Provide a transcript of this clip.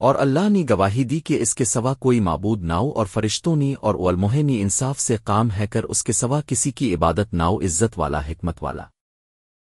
اور اللہ نے گواہی دی کہ اس کے سوا کوئی معبود ناؤ اور فرشتوں نے اور علموہ نے انصاف سے کام ہے کر اس کے سوا کسی کی عبادت ناؤ عزت والا، حکمت والا۔